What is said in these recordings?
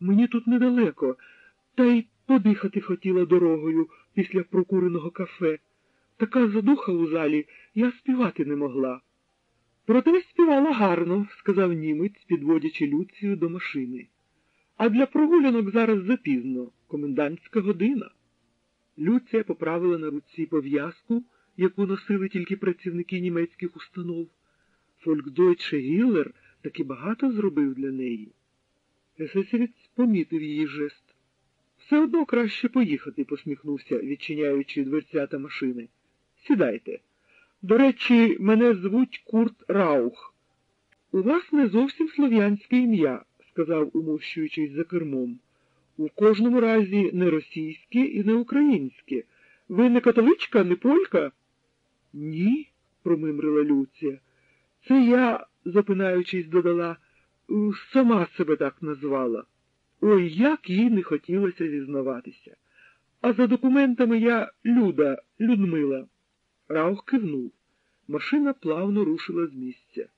Мені тут недалеко, та й подихати хотіла дорогою після прокуреного кафе. Така задуха у залі, я співати не могла. Проте співала гарно, сказав німець, підводячи Люцію до машини. А для прогулянок зараз запізно, комендантська година. Люція поправила на руці пов'язку, яку носили тільки працівники німецьких установ. Фолькдойче Гіллер таки багато зробив для неї. Есесівець помітив її жест. Все одно краще поїхати, посміхнувся, відчиняючи дверцята машини. Сідайте. До речі, мене звуть Курт Раух. У вас не зовсім слов'янське ім'я, сказав, умощуючись за кермом. У кожному разі не російське і не українське. Ви не католичка, не полька? Ні, промимрила Люція. Це я, запинаючись, додала, сама себе так назвала. Ой, як їй не хотілося зізнаватися. А за документами я Люда, Людмила. Раух кивнув. Машина плавно рушила з місця.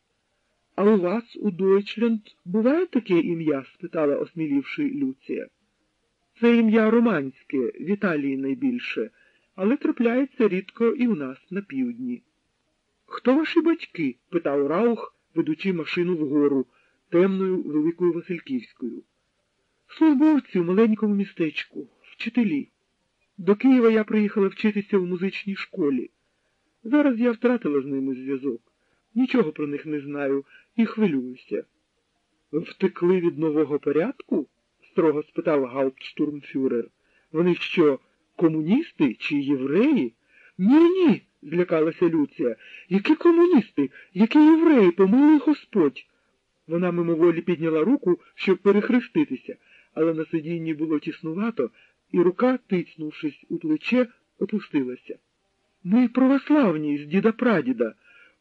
А у вас, у Дойчленд, буває таке ім'я? спитала, осмілівши Люція. Це ім'я романське, в Італії найбільше, але трапляється рідко і у нас на півдні. Хто ваші батьки? питав Раух, ведучи машину вгору, темною великою Васильківською. Службовці в маленькому містечку, вчителі. До Києва я приїхала вчитися в музичній школі. Зараз я втратила з ними зв'язок. Нічого про них не знаю і хвилююся. Втекли від нового порядку? строго спитав гауптштурмфюрер. Вони що, комуністи чи євреї? Ні, ні, злякалася Люція. Які комуністи, які євреї, помилуй Господь. Вона мимоволі підняла руку, щоб перехреститися, але на сидінні було тіснувато, і рука, тицнувшись у плече, опустилася. Ми православні з діда прадіда,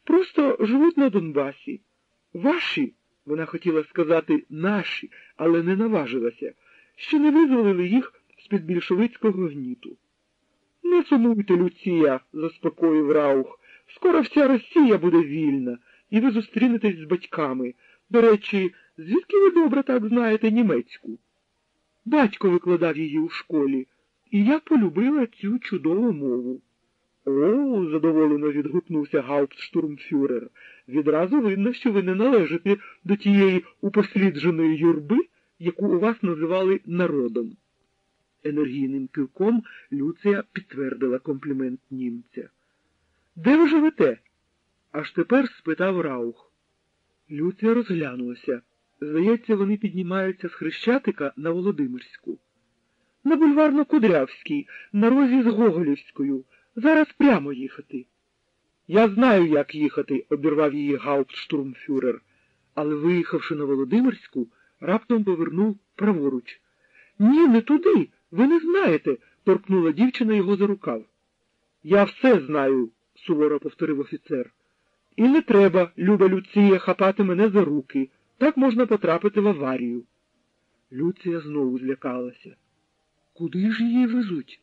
просто живуть на Донбасі. Ваші, вона хотіла сказати наші, але не наважилася, ще не визволили їх з-під більшовицького гніту. Не сумуйте, Люція, заспокоїв Раух. Скоро вся Росія буде вільна, і ви зустрінетесь з батьками. До речі, звідки ви добре так знаєте німецьку? Батько викладав її у школі, і я полюбила цю чудову мову. О, задоволено відгукнувся гауптштурмфюрер. Відразу видно, що ви не належите до тієї упослідженої юрби, яку у вас називали народом. Енергійним кивком Люція підтвердила комплімент німця. Де ви живете? Аж тепер спитав Раух. Люція розглянулася. Здається, вони піднімаються з Хрещатика на Володимирську. На бульварно-Кудрявській, на розі з Гоголівською. Зараз прямо їхати. Я знаю, як їхати, обірвав її гауптштурмфюрер, але, виїхавши на Володимирську, раптом повернув праворуч. Ні, не туди. Ви не знаєте, торкнула дівчина його за рукав. Я все знаю, суворо повторив офіцер. І не треба, люба Люція, хапати мене за руки. Так можна потрапити в аварію. Люція знову злякалася. Куди ж її везуть?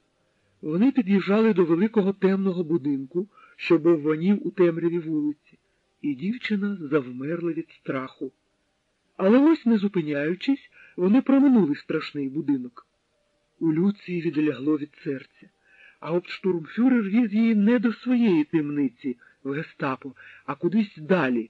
Вони під'їжджали до великого темного будинку, що був вонів у темряві вулиці, і дівчина завмерла від страху. Але ось, не зупиняючись, вони проминули страшний будинок. У Люції відлягло від серця, а обштурмфюрер віз її не до своєї темниці в гестапо, а кудись далі.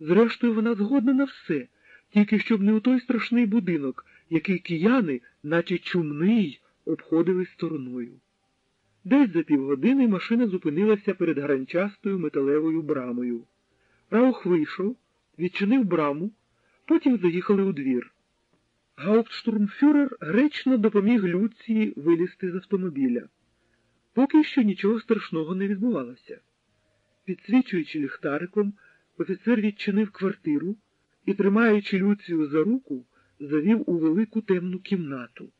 Зрештою, вона згодна на все, тільки щоб не у той страшний будинок, який кияни, наче чумний, обходили стороною. Десь за півгодини машина зупинилася перед гранчастою металевою брамою. Раух вийшов, відчинив браму, потім заїхали у двір. Гауптштурмфюрер гречно допоміг Люції вилізти з автомобіля. Поки що нічого страшного не відбувалося. Підсвічуючи ліхтариком, офіцер відчинив квартиру і, тримаючи Люцію за руку, завів у велику темну кімнату.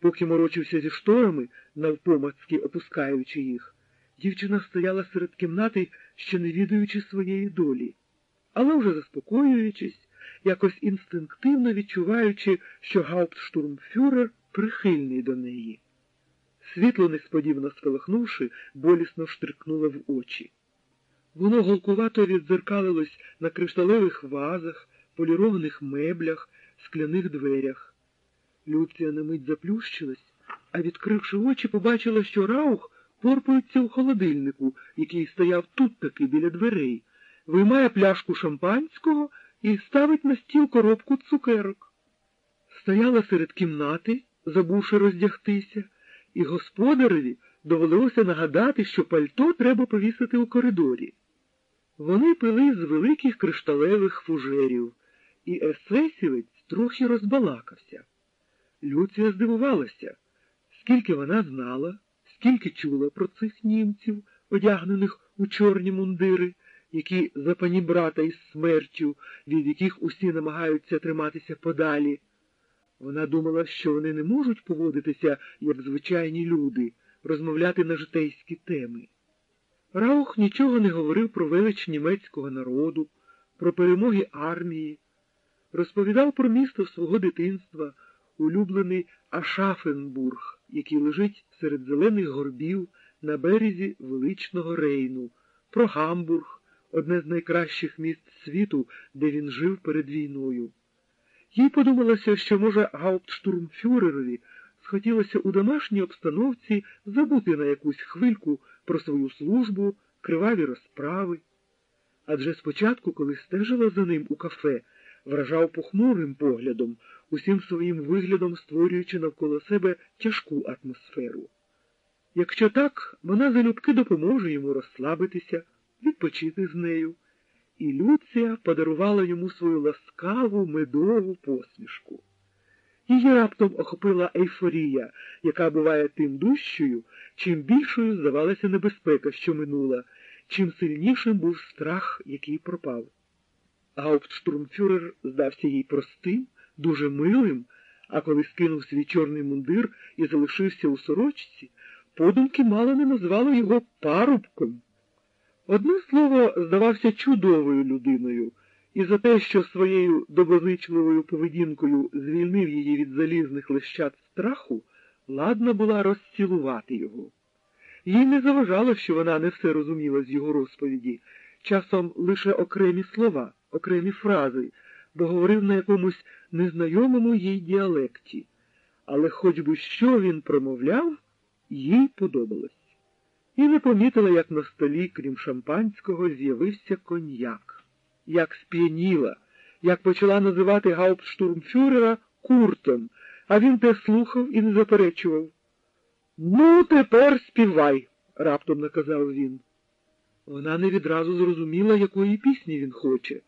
Поки морочився зі шторами, навпомацьки опускаючи їх, дівчина стояла серед кімнати, ще не відаючи своєї долі, але вже заспокоюючись, якось інстинктивно відчуваючи, що гауптштурмфюрер прихильний до неї. Світло, несподівано сколихнувши, болісно штрикнуло в очі. Воно голкувато відзеркалилось на кришталевих вазах, полірованих меблях, скляних дверях. Люція на мить заплющилась, а відкривши очі, побачила, що Раух порпається у холодильнику, який стояв тут таки біля дверей, виймає пляшку шампанського і ставить на стіл коробку цукерок. Стояла серед кімнати, забувши роздягтися, і господареві довелося нагадати, що пальто треба повісити у коридорі. Вони пили з великих кришталевих фужерів, і есесівець трохи розбалакався. Люція здивувалася, скільки вона знала, скільки чула про цих німців, одягнених у чорні мундири, які за панібрата із смертю, від яких усі намагаються триматися подалі. Вона думала, що вони не можуть поводитися, як звичайні люди, розмовляти на житейські теми. Раух нічого не говорив про велич німецького народу, про перемоги армії, розповідав про місто свого дитинства, улюблений Ашафенбург, який лежить серед зелених горбів на березі величного рейну, про Гамбург, одне з найкращих міст світу, де він жив перед війною. Їй подумалося, що, може, гауптштурмфюрерові схотілося у домашній обстановці забути на якусь хвильку про свою службу, криваві розправи. Адже спочатку, коли стежила за ним у кафе, вражав похмурим поглядом, усім своїм виглядом створюючи навколо себе тяжку атмосферу. Якщо так, вона залюбки допоможе йому розслабитися, відпочити з нею, і Люція подарувала йому свою ласкаву медову посмішку. Її раптом охопила ейфорія, яка буває тим дужчою, чим більшою здавалася небезпека, що минула, чим сильнішим був страх, який пропав. Гауптштурмфюрер здався їй простим, дуже милим, а коли скинув свій чорний мундир і залишився у сорочці, подумки мало не назвали його парубком. Одне слово, здавався чудовою людиною, і за те, що своєю доброзичливою поведінкою звільнив її від залізних лищат страху, ладна була розцілувати його. Їй не заважало, що вона не все розуміла з його розповіді, часом лише окремі слова, окремі фрази, бо говорив на якомусь незнайомому їй діалекті. Але хоч би що він промовляв, їй подобалось. І не помітила, як на столі, крім шампанського, з'явився коньяк, як сп'яніла, як почала називати гауптштурмфюрера Куртом, а він те слухав і не заперечував. Ну, тепер співай, раптом наказав він. Вона не відразу зрозуміла, якої пісні він хоче.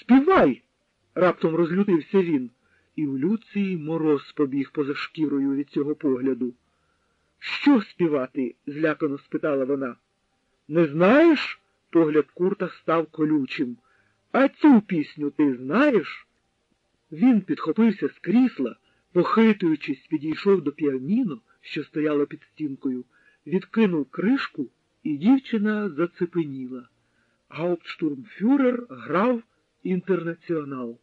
Співай! раптом розлютився він, і в Люції мороз побіг поза шкірою від цього погляду. Що співати? злякано спитала вона. Не знаєш? Погляд курта став колючим. А цю пісню ти знаєш? Він підхопився з крісла, похитуючись, підійшов до піаніно, що стояло під стінкою, відкинув кришку, і дівчина зацепеніла. Гауптштурмфюрер грав інтернаціонал.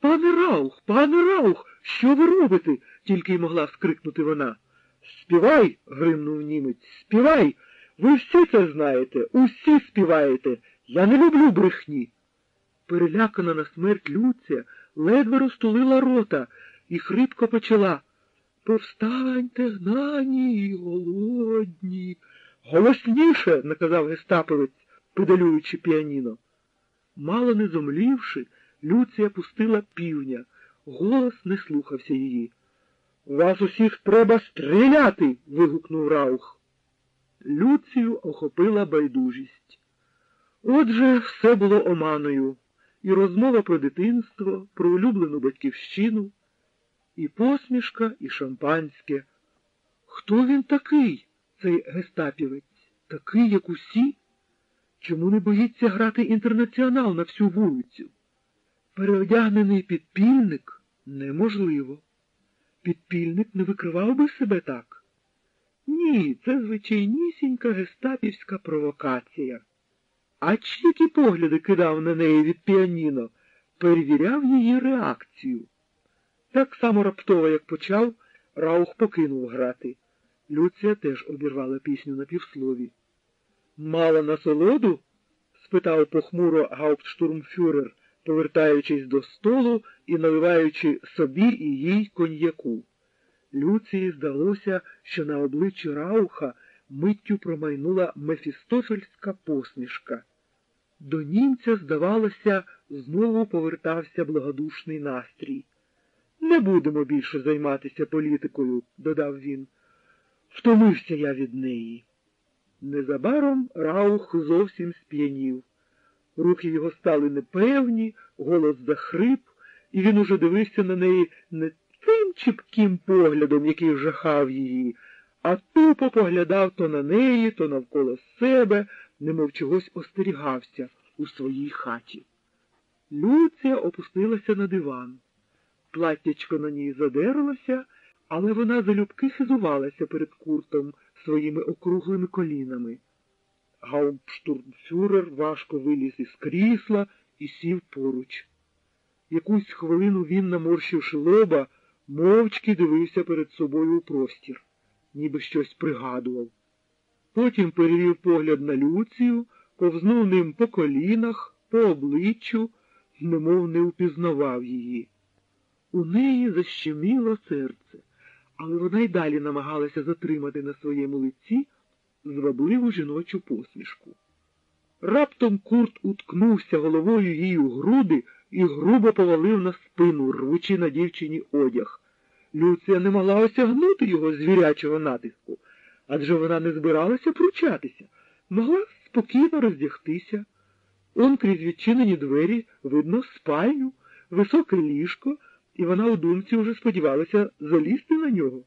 Пане Раух, пане Раух, що ви робите? тільки й могла скрикнути вона. Співай, гримнув німець, співай. Ви всі це знаєте, усі співаєте. Я не люблю брехні. Перелякана на смерть Люця ледве розтулила рота і хрипко почала. Повстаньте, гнані голодні. Голосніше, наказав гестаповець, педалюючи піаніно. Мало не зомлівши, Люція пустила півня. Голос не слухався її. Вас усіх треба стріляти. вигукнув Раух. Люцію охопила байдужість. Отже, все було оманою, і розмова про дитинство, про улюблену батьківщину, і посмішка, і шампанське. Хто він такий, цей гестапівець? Такий, як усі? Чому не боїться грати інтернаціонал на всю вулицю? Переодягнений підпільник неможливо. Підпільник не викривав би себе так? Ні, це звичайнісінька гестапівська провокація. А чиї погляди кидав на неї від піаніно, перевіряв її реакцію. Так само раптово, як почав, Раух покинув грати. Люція теж обірвала пісню на півслові. Мала насолоду? спитав похмуро гауптштурмфюрер, повертаючись до столу і наливаючи собі і їй коньяку. Люції здалося, що на обличчі Рауха миттю промайнула мефістофельська посмішка. До німця, здавалося, знову повертався благодушний настрій. Не будемо більше займатися політикою, додав він. Втомився я від неї. Незабаром Раух зовсім сп'янів. Рухи його стали непевні, голос захрип, і він уже дивився на неї не тим чіпким поглядом, який жахав її, а тупо поглядав то на неї, то навколо себе, немов чогось остерігався у своїй хаті. Люція опустилася на диван. Платтячко на ній задерлося, але вона залюбки хизувалася перед куртом своїми округлими колінами. Гауптштурмфюрер важко виліз із крісла і сів поруч. Якусь хвилину він, наморщивши лоба, мовчки дивився перед собою у простір, ніби щось пригадував. Потім перевів погляд на Люцію, повзнув ним по колінах, по обличчю, немов не упізнавав її. У неї защеміло серце, але вона й далі намагалася затримати на своєму лиці звабливу жіночу посмішку. Раптом курт уткнувся головою їй у груди і грубо повалив на спину, рвучи на дівчині одяг. Люція не могла осягнути його звірячого натиску, адже вона не збиралася пручатися, могла спокійно роздягтися. Он крізь відчинені двері видно спальню, високе ліжко, і вона у думці уже сподівалася залізти на нього.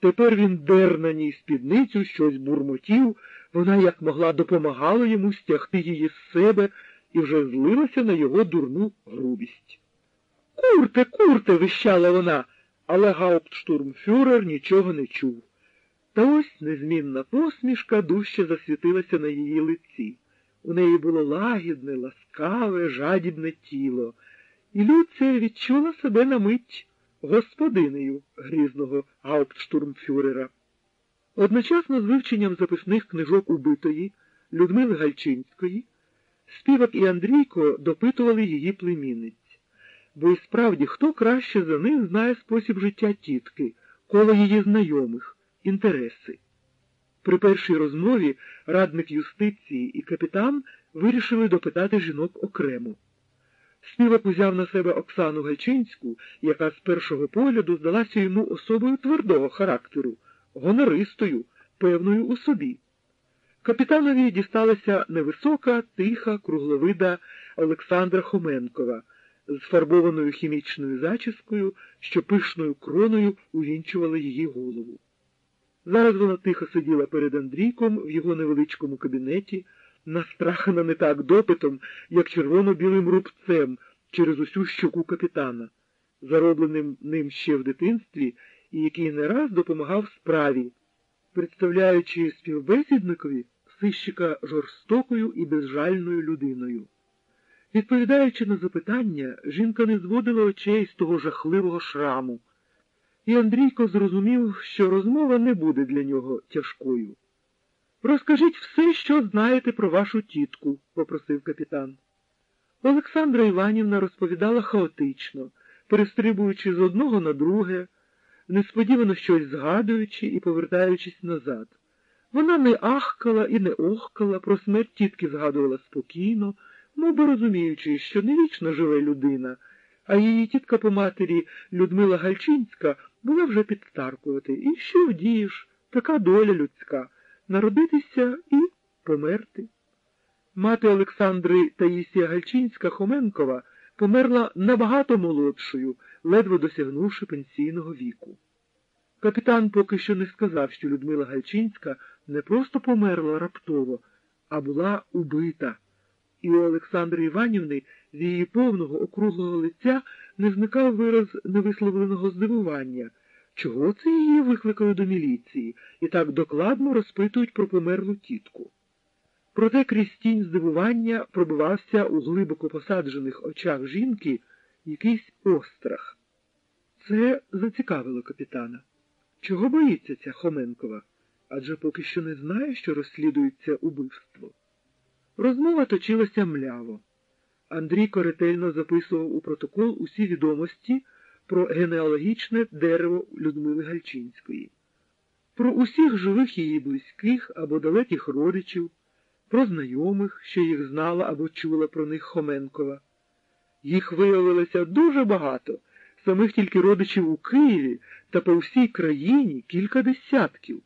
Тепер він дер на ній спідницю, щось бурмотів, вона як могла допомагала йому стягти її з себе і вже злилася на його дурну грубість. Курте, курте, вищала вона, але гауптштурмфюрер нічого не чув. Та ось незмінна посмішка дужче засвітилася на її лиці. У неї було лагідне, ласкаве, жадібне тіло, і Люція відчула себе на мить господинею грізного гауптштурмфюрера. Одночасно з вивченням записних книжок убитої Людмили Гальчинської, співак і Андрійко допитували її племінниць. Бо і справді, хто краще за них знає спосіб життя тітки, коло її знайомих, інтереси. При першій розмові радник юстиції і капітан вирішили допитати жінок окремо. Співак узяв на себе Оксану Гальчинську, яка з першого погляду здалася йому особою твердого характеру, гонористою, певною у собі. Капітанові дісталася невисока, тиха, кругловида Олександра Хоменкова з фарбованою хімічною зачіскою, що пишною кроною увінчувала її голову. Зараз вона тихо сиділа перед Андрійком в його невеличкому кабінеті, настрахана не так допитом, як червоно-білим рубцем через усю щоку капітана, заробленим ним ще в дитинстві і який не раз допомагав справі, представляючи співбесідникові сищика жорстокою і безжальною людиною. Відповідаючи на запитання, жінка не зводила очей з того жахливого шраму, і Андрійко зрозумів, що розмова не буде для нього тяжкою. Розкажіть все, що знаєте про вашу тітку, попросив капітан. Олександра Іванівна розповідала хаотично, перестрибуючи з одного на друге, несподівано щось згадуючи і повертаючись назад. Вона не ахкала і не охкала, про смерть тітки згадувала спокійно, мов би розуміючи, що не вічно живе людина, а її тітка по матері Людмила Гальчинська була вже підстаркувати. І що вдієш, така доля людська народитися і померти. Мати Олександри Таїсія Гальчинська Хоменкова померла набагато молодшою, ледве досягнувши пенсійного віку. Капітан поки що не сказав, що Людмила Гальчинська не просто померла раптово, а була убита. І у Олександри Іванівни з її повного округлого лиця не зникав вираз невисловленого здивування. Чого це її викликали до міліції і так докладно розпитують про померлу тітку? Проте крізь тінь здивування пробивався у глибоко посаджених очах жінки якийсь острах. Це зацікавило капітана. Чого боїться ця Хоменкова? Адже поки що не знає, що розслідується убивство. Розмова точилася мляво. Андрійко ретельно записував у протокол усі відомості про генеалогічне дерево Людмили Гальчинської, про усіх живих її близьких або далеких родичів, про знайомих, що їх знала або чула про них Хоменкова. Їх виявилося дуже багато, самих тільки родичів у Києві та по всій країні кілька десятків,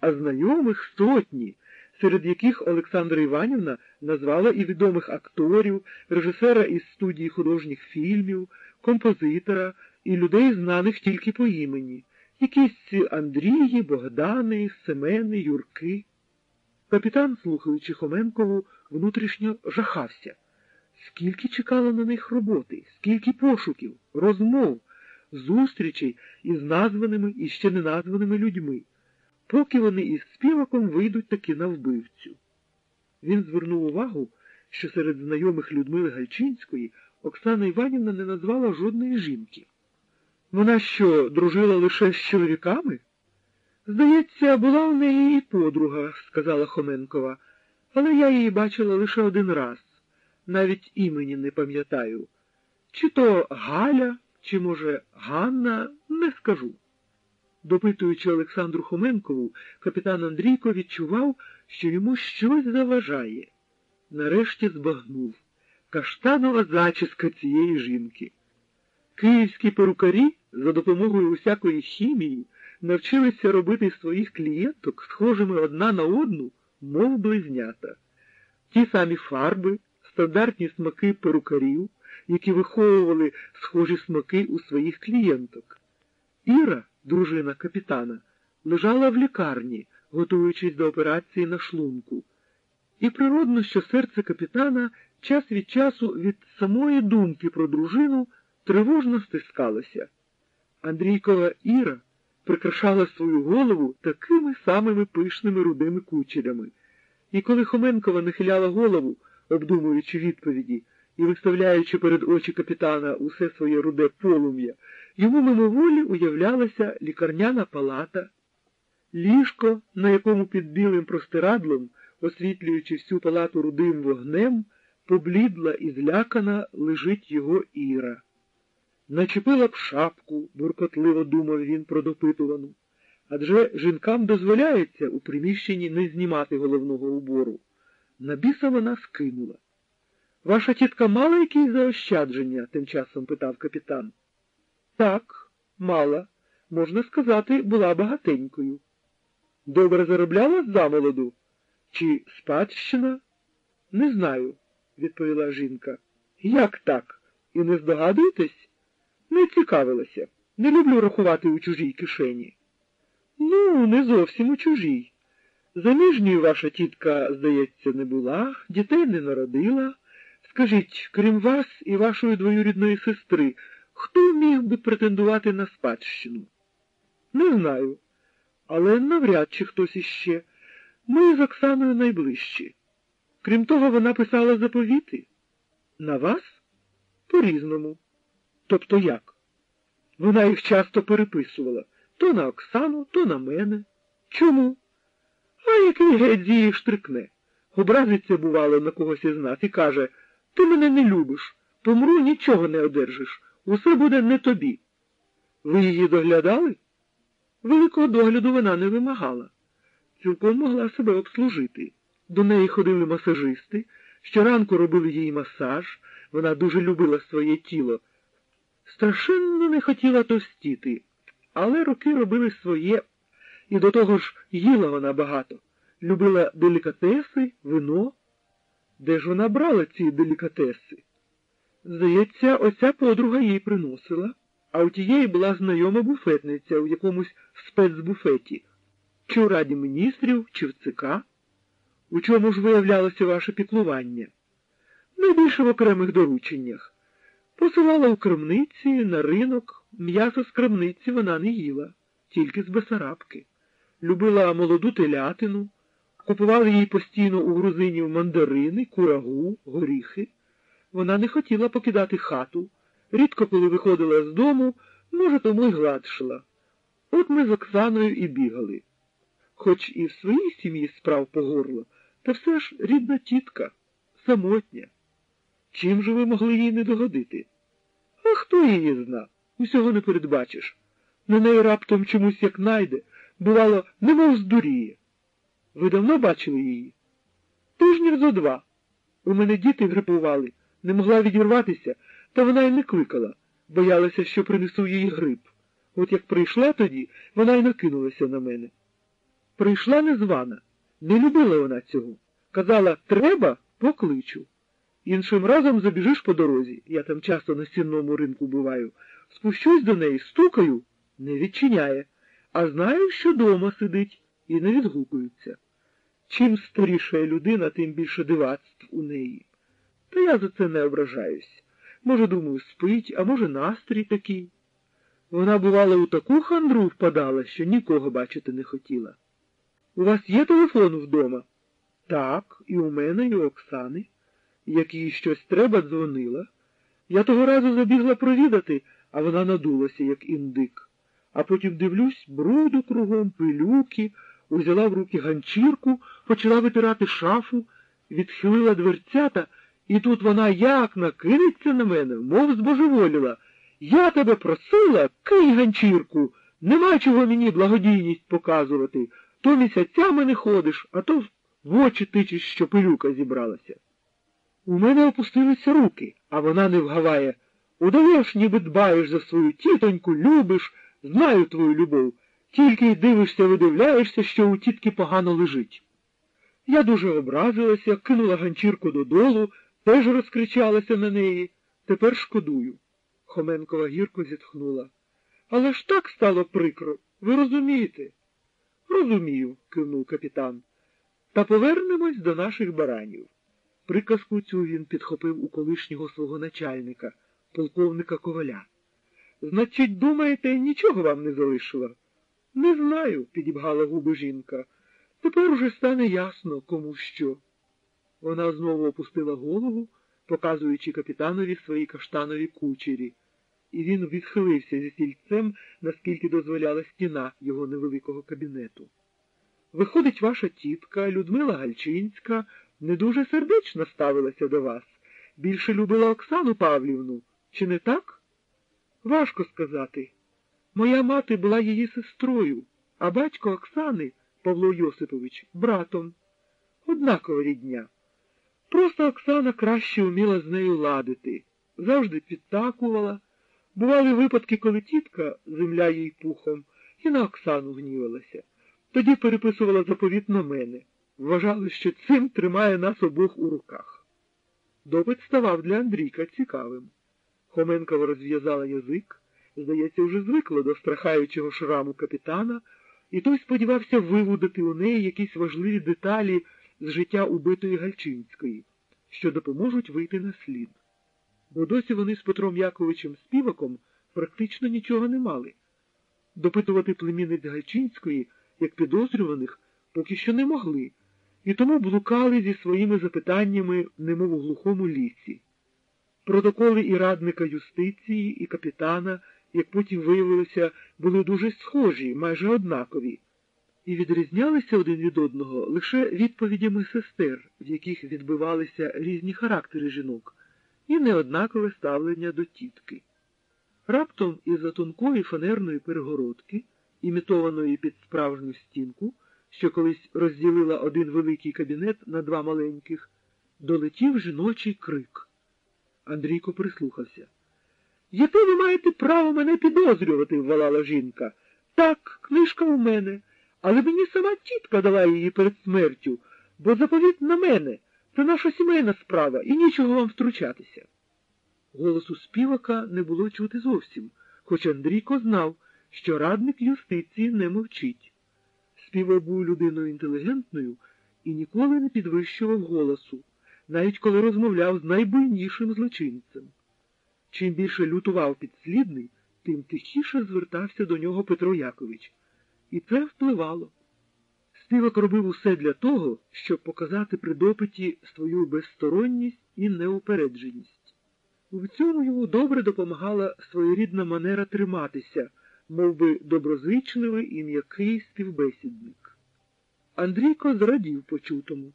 а знайомих сотні серед яких Олександра Іванівна назвала і відомих акторів, режисера із студії художніх фільмів, композитора і людей, знаних тільки по імені, якісь Андрії, Богдани, Семени, Юрки. Капітан, слухаючи Хоменкову, внутрішньо жахався. Скільки чекало на них роботи, скільки пошуків, розмов, зустрічей із названими і ще не названими людьми поки вони із співаком вийдуть таки на вбивцю. Він звернув увагу, що серед знайомих Людмили Гальчинської Оксана Іванівна не назвала жодної жінки. Вона що, дружила лише з чоловіками? Здається, була в неї і подруга, сказала Хоменкова, але я її бачила лише один раз, навіть імені не пам'ятаю. Чи то Галя, чи, може, Ганна, не скажу. Допитуючи Олександру Хоменкову, капітан Андрійко відчував, що йому щось заважає. Нарешті збагнув каштанова зачіска цієї жінки. Київські перукарі за допомогою усякої хімії навчилися робити своїх клієнток схожими одна на одну, мов близнята. Ті самі фарби, стандартні смаки перукарів, які виховували схожі смаки у своїх клієнток. Іра дружина капітана, лежала в лікарні, готуючись до операції на шлунку. І природно, що серце капітана час від часу від самої думки про дружину тривожно стискалося. Андрійкова Іра прикрашала свою голову такими самими пишними рудими кучерями. І коли Хоменкова нахиляла голову, обдумуючи відповіді і виставляючи перед очі капітана усе своє руде полум'я, Йому мимоволі уявлялася лікарняна палата, ліжко, на якому під білим простирадлом, освітлюючи всю палату рудим вогнем, поблідла і злякана лежить його Іра. Начепила б шапку, буркотливо думав він про допитувану. Адже жінкам дозволяється у приміщенні не знімати головного убору. На біса вона скинула. Ваша тітка мала якісь заощадження? тим часом питав капітан. Так, мала, можна сказати, була багатенькою. Добре заробляла замолоду? Чи спадщина? Не знаю, відповіла жінка. Як так? І не здогадуєтесь? Не цікавилася. Не люблю рахувати у чужій кишені. Ну, не зовсім у чужій. Заміжньою ваша тітка, здається, не була, дітей не народила. Скажіть, крім вас і вашої двоюрідної сестри, Хто міг би претендувати на спадщину? Не знаю, але навряд чи хтось іще. Ми з Оксаною найближчі. Крім того, вона писала заповіти. На вас? По-різному. Тобто як? Вона їх часто переписувала то на Оксану, то на мене. Чому? А який геть її штрикне. Образиться, бувало, на когось із нас і каже, ти мене не любиш, помру, нічого не одержиш. Усе буде не тобі. Ви її доглядали? Великого догляду вона не вимагала. Цілком могла себе обслужити. До неї ходили масажисти, щоранку робили їй масаж, вона дуже любила своє тіло. Страшенно не хотіла товстіти, але роки робили своє, і до того ж їла вона багато, любила делікатеси, вино. Де ж вона брала ці делікатеси? Здається, оця подруга їй приносила, а у тієї була знайома буфетниця у якомусь спецбуфеті, чи у Раді міністрів, чи в ЦК. У чому ж виявлялося ваше піклування? Найбільше в окремих дорученнях. Посилала у крамниці, на ринок, м'ясо з крамниці вона не їла, тільки з Бесарабки. Любила молоду телятину, купували їй постійно у грузинів мандарини, курагу, горіхи. Вона не хотіла покидати хату, рідко коли виходила з дому, може, тому й гладшила. От ми з Оксаною і бігали. Хоч і в своїй сім'ї справ по горло, та все ж рідна тітка, самотня. Чим же ви могли їй не догодити? А хто її зна? Усього не передбачиш. На неї раптом чомусь як найде, бувало, немов здуріє. Ви давно бачили її? Тижнів зо два. У мене діти грипували, не могла відірватися, та вона й не кликала, боялася, що принесу їй грип. От як прийшла тоді, вона й накинулася на мене. Прийшла незвана, не любила вона цього. Казала, треба, покличу. Іншим разом забіжиш по дорозі, я там часто на сінному ринку буваю, спущусь до неї, стукаю, не відчиняє, а знаю, що дома сидить, і не відгукується. Чим старіша людина, тим більше дивацтв у неї. Та я за це не ображаюсь. Може, думаю, спить, а може, настрій такий. Вона, бувала, у таку хандру впадала, що нікого бачити не хотіла. У вас є телефон вдома? Так, і у мене, і у Оксани. Як їй щось треба, дзвонила. Я того разу забігла провідати, а вона надулася, як індик. А потім дивлюсь, бруду кругом, пилюки, узяла в руки ганчірку, почала витирати шафу, відхилила дверцята, і тут вона як накинеться на мене, мов збожеволіла. Я тебе просила, кинь ганчірку, нема чого мені благодійність показувати. То місяцями не ходиш, а то в очі тичиш, що пилюка зібралася. У мене опустилися руки, а вона не вгаває. Удаєш, ніби дбаєш за свою тітоньку, любиш, знаю твою любов, тільки й дивишся, видивляєшся, що у тітки погано лежить. Я дуже образилася, кинула ганчірку додолу, теж розкричалася на неї. Тепер шкодую. Хоменкова гірко зітхнула. Але ж так стало прикро, ви розумієте? Розумію, кивнув капітан. Та повернемось до наших баранів. Приказку цю він підхопив у колишнього свого начальника, полковника Коваля. Значить, думаєте, нічого вам не залишила? Не знаю, підібгала губи жінка. Тепер уже стане ясно, кому що. Вона знову опустила голову, показуючи капітанові свої каштанові кучері, і він відхилився зі стільцем, наскільки дозволяла стіна його невеликого кабінету. Виходить, ваша тітка Людмила Гальчинська не дуже сердечно ставилася до вас, більше любила Оксану Павлівну, чи не так? Важко сказати. Моя мати була її сестрою, а батько Оксани, Павло Йосипович, братом. Однакова рідня. Просто Оксана краще вміла з нею ладити, завжди підтакувала. Бували випадки, коли тітка, земля їй пухом, і на Оксану гнівалася. Тоді переписувала заповіт на мене. Вважали, що цим тримає нас обох у руках. Допит ставав для Андрійка цікавим. Хоменкова розв'язала язик, здається, вже звикла до страхаючого шраму капітана, і той сподівався вивудити у неї якісь важливі деталі з життя убитої Гальчинської, що допоможуть вийти на слід. Бо досі вони з Петром Яковичем Співаком практично нічого не мали. Допитувати племінниць Гальчинської, як підозрюваних, поки що не могли і тому блукали зі своїми запитаннями, немов у глухому лісі. Протоколи і радника юстиції, і капітана, як потім виявилося, були дуже схожі, майже однакові, і відрізнялися один від одного лише відповідями сестер, в яких відбивалися різні характери жінок, і неоднакове ставлення до тітки. Раптом із-за тонкої фанерної перегородки, імітованої під справжню стінку, що колись розділила один великий кабінет на два маленьких, долетів жіночий крик. Андрійко прислухався. Яке ви маєте право мене підозрювати? ввалала жінка. Так, книжка у мене, але мені сама тітка дала її перед смертю, бо заповіт на мене. Це наша сімейна справа і нічого вам втручатися. Голосу співака не було чути зовсім, хоч Андрійко знав, що радник юстиції не мовчить. Співак був людиною інтелігентною і ніколи не підвищував голосу, навіть коли розмовляв з найбуйнішим злочинцем. Чим більше лютував підслідний, тим тихіше звертався до нього Петро Якович. І це впливало. Співак робив усе для того, щоб показати при допиті свою безсторонність і неупередженість. В цьому йому добре допомагала своєрідна манера триматися мов би доброзичливий і м'який співбесідник. Андрійко зрадів почутому.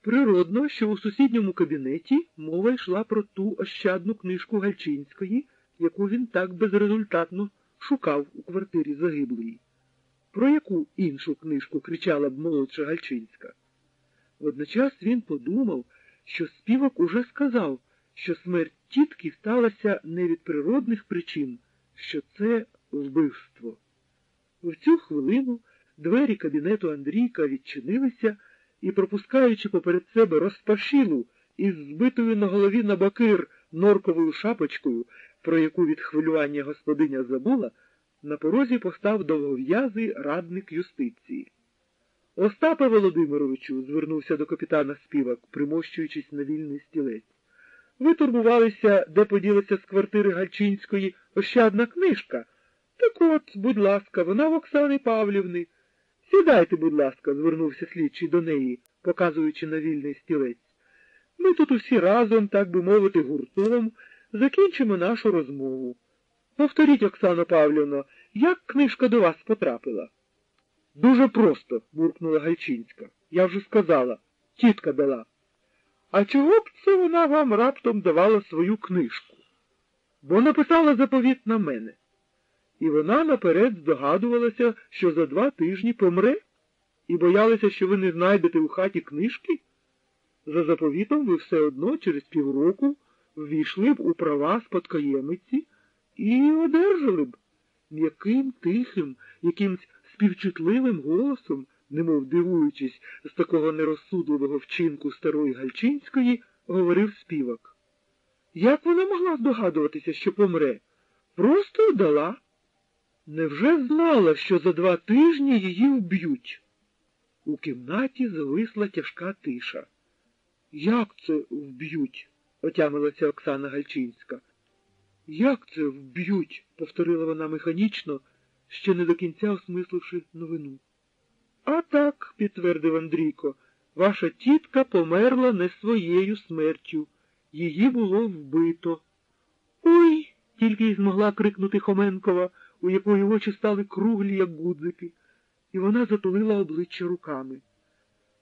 Природно, що у сусідньому кабінеті мова йшла про ту ощадну книжку Гальчинської, яку він так безрезультатно шукав у квартирі загиблої. Про яку іншу книжку кричала б молодша Гальчинська? Водночас він подумав, що співак уже сказав, що смерть тітки сталася не від природних причин, що це вбивство. В цю хвилину двері кабінету Андрійка відчинилися і, пропускаючи поперед себе розпашілу із збитою на голові на бакир норковою шапочкою, про яку від хвилювання господиня забула, на порозі постав довгов'язий радник юстиції. Остапе Володимировичу, звернувся до капітана співак, примощуючись на вільний стілець. Ви турбувалися, де поділася з квартири Гальчинської ощадна книжка. Так от, будь ласка, вона в Оксани Павлівни. Сідайте, будь ласка, звернувся слідчий до неї, показуючи на вільний стілець. Ми тут усі разом, так би мовити, гуртом, закінчимо нашу розмову. Повторіть, Оксано Павлівно, як книжка до вас потрапила? Дуже просто, буркнула Гальчинська. Я вже сказала, тітка дала. А чого б це вона вам раптом давала свою книжку? Бо написала заповіт на мене. І вона наперед здогадувалася, що за два тижні помре, і боялася, що ви не знайдете у хаті книжки. За заповітом ви все одно через півроку ввійшли б у права спадкоємиці і одержали б м'яким, тихим, якимсь співчутливим голосом, немов дивуючись з такого нерозсудливого вчинку старої Гальчинської, говорив співак. Як вона могла здогадуватися, що помре? Просто дала. Невже знала, що за два тижні її вб'ють? У кімнаті зависла тяжка тиша. Як це вб'ють? отямилася Оксана Гальчинська. Як це вб'ють? повторила вона механічно, ще не до кінця осмисливши новину. А так, підтвердив Андрійко, ваша тітка померла не своєю смертю. Її було вбито. Ой, тільки й змогла крикнути Хоменкова, у якої очі стали круглі, як гудзики, і вона затулила обличчя руками.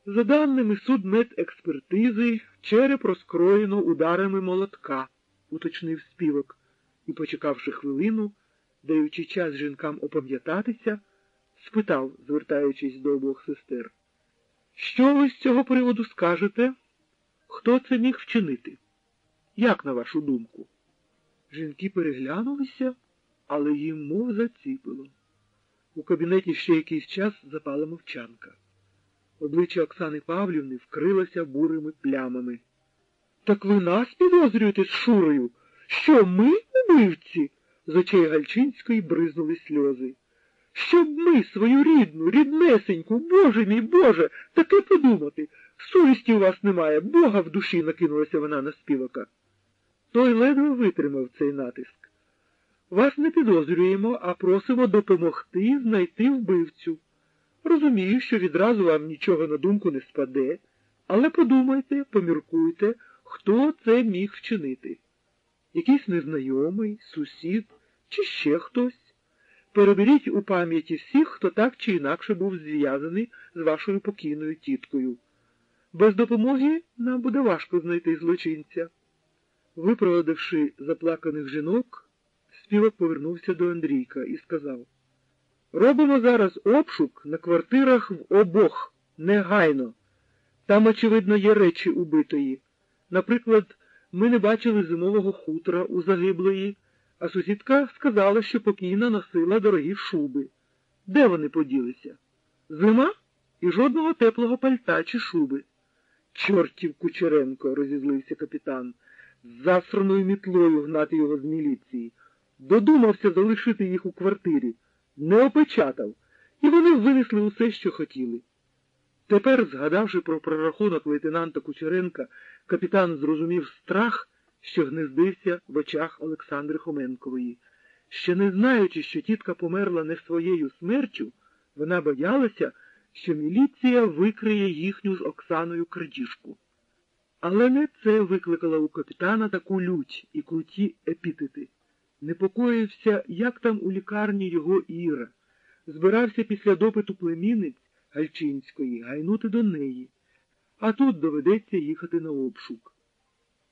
За даними судмедекспертизи, череп розкроєно ударами молотка, уточнив співок, і, почекавши хвилину, даючи час жінкам опам'ятатися, спитав, звертаючись до обох сестер. Що ви з цього приводу скажете? Хто це міг вчинити? Як на вашу думку? Жінки переглянулися, але їм мов заціпило. У кабінеті ще якийсь час запала мовчанка. Обличчя Оксани Павлівни вкрилося бурими плямами. Так ви нас підозрюєте з Шурою? Що ми убивці? З очей Гальчинської бризнули сльози. Щоб ми свою рідну, ріднесеньку, Боже мій Боже, таке подумати. Совісті у вас немає, Бога в душі накинулася вона на співака. Той ледве витримав цей натиск. Вас не підозрюємо, а просимо допомогти знайти вбивцю. Розумію, що відразу вам нічого на думку не спаде, але подумайте, поміркуйте, хто це міг вчинити. Якийсь незнайомий, сусід чи ще хтось. Переберіть у пам'яті всіх, хто так чи інакше був зв'язаний з вашою покійною тіткою. Без допомоги нам буде важко знайти злочинця. Випроводивши заплаканих жінок, співак повернувся до Андрійка і сказав Робимо зараз обшук на квартирах в обох, негайно. Там, очевидно, є речі убитої. Наприклад, ми не бачили зимового хутра у загиблої, а сусідка сказала, що покійна носила дорогі шуби. Де вони поділися? Зима і жодного теплого пальта чи шуби. Чортів Кучеренко, розізлився капітан, з засраною мітлою гнати його з міліції. Додумався залишити їх у квартирі, не опечатав, і вони винесли усе, що хотіли. Тепер, згадавши про прорахунок лейтенанта Кучеренка, капітан зрозумів страх, що гнездився в очах Олександри Хоменкової. Ще не знаючи, що тітка померла не своєю смертю, вона боялася, що міліція викриє їхню з Оксаною крадіжку. Але не це викликало у капітана таку лють і круті епітети. Непокоївся, як там у лікарні його Іра, збирався після допиту племінниць Гальчинської гайнути до неї. А тут доведеться їхати на обшук.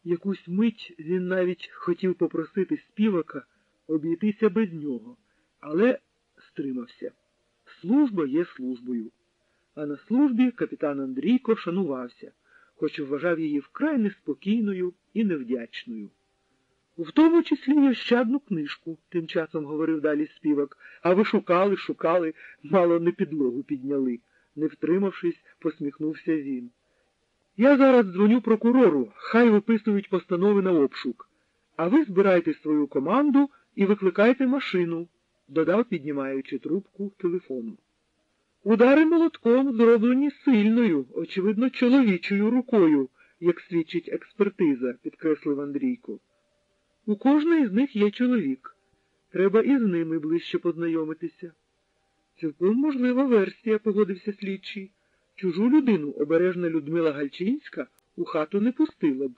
Якусь мить він навіть хотів попросити співака обійтися без нього, але стримався. Служба є службою. А на службі капітан Андрійко шанувався, хоч вважав її вкрай неспокійною і невдячною. В тому числі ощадну книжку, тим часом говорив далі співак, а ви шукали, шукали, мало не підлогу підняли. Не втримавшись, посміхнувся він. Я зараз дзвоню прокурору, хай виписують постанови на обшук. А ви збирайте свою команду і викликайте машину, додав, піднімаючи трубку телефону. Удари молотком зроблені сильною, очевидно, чоловічою рукою, як свідчить експертиза, підкреслив Андрійко. У кожної з них є чоловік. Треба і з ними ближче познайомитися. Цілком можлива версія, погодився слідчий. Чужу людину обережна Людмила Гальчинська у хату не пустила б.